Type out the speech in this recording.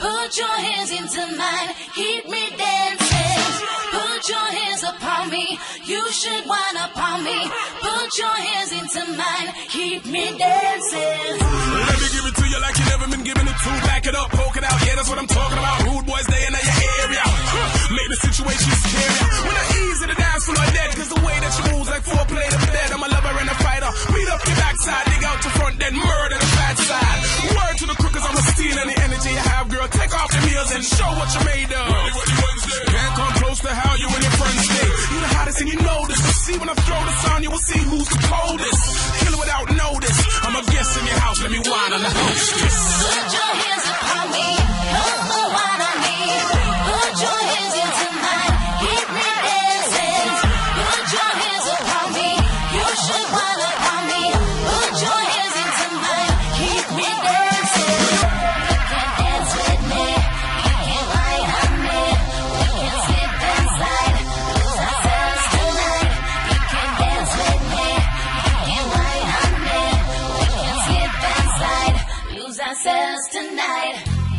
Put your hands into mine, keep me dancing. Put your hands upon me, you should wind upon me. Put your hands into mine, keep me dancing. Let me give it to you like you never been given it to. Back it up, poke it out, yeah, that's what I'm talking about. Rude boys, they in your area. Make the situation scary. When I ease to the dance for my dead, cause the way that you move like foreplay to bed. I'm a lover and a fighter. Beat up your backside, dig out the front, then murder the fat side. And show what you made of. Can't come close to how you and your friends stay. You the hottest and you know this. See when I throw this on, you will see who's the coldest. Kill it without notice. I'm a guest in your house, let me whine on the hostess. Put your hands upon me, come on, wine on me. Put your hands into mine, keep me dancing. Put your hands upon me, you should wind ourselves tonight.